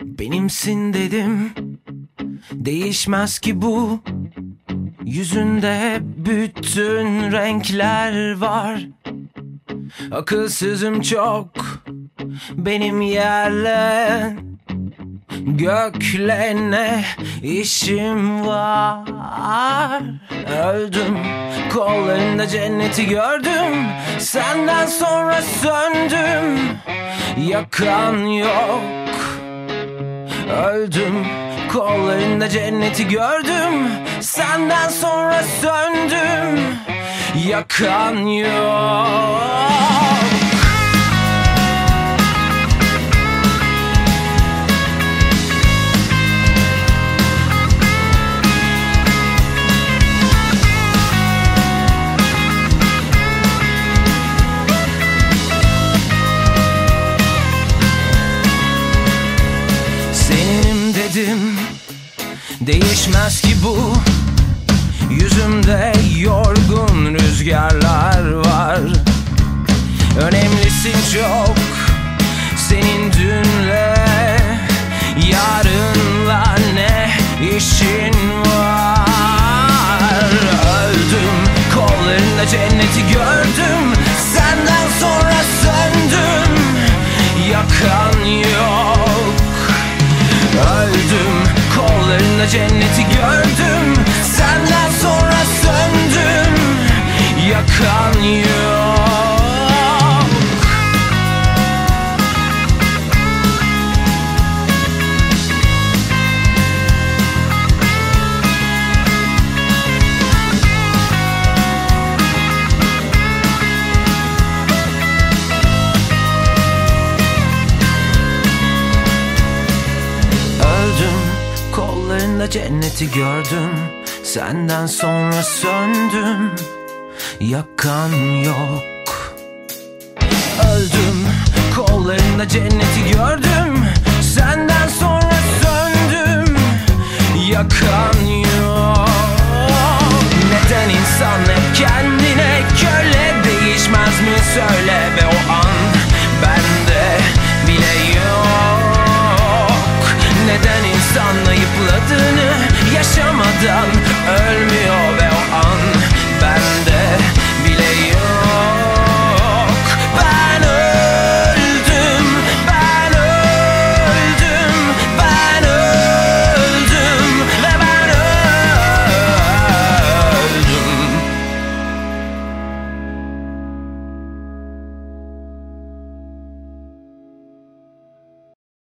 Benimsin dedim. Değişmez ki bu. Yüzünde bütün renkler var. Akılsızım çok Benim yerle Gökle işim var. Öldüm kollarında cenneti gördüm. Senden sonra söndüm Yakan yok. Öldüm kollarında cenneti gördüm. Senden sonra söndüm Yakan yok dedim Değişmez ki bu. Yüzümde yorgun rüzgarlar var. Önemlisin çok Senin dünle. Yarınla ne işin var? Öldüm kollarında cenneti gördüm cenneti gördüm. Senden sonra söndüm. Yakan yok kollarında cenneti gördüm Senden sonra söndüm. Yakan yok. Öldüm kollarında cenneti gördüm Senden sonra söndüm. Yakan yok. Neden insan hep kendine köle Değişmez mi? Söyle be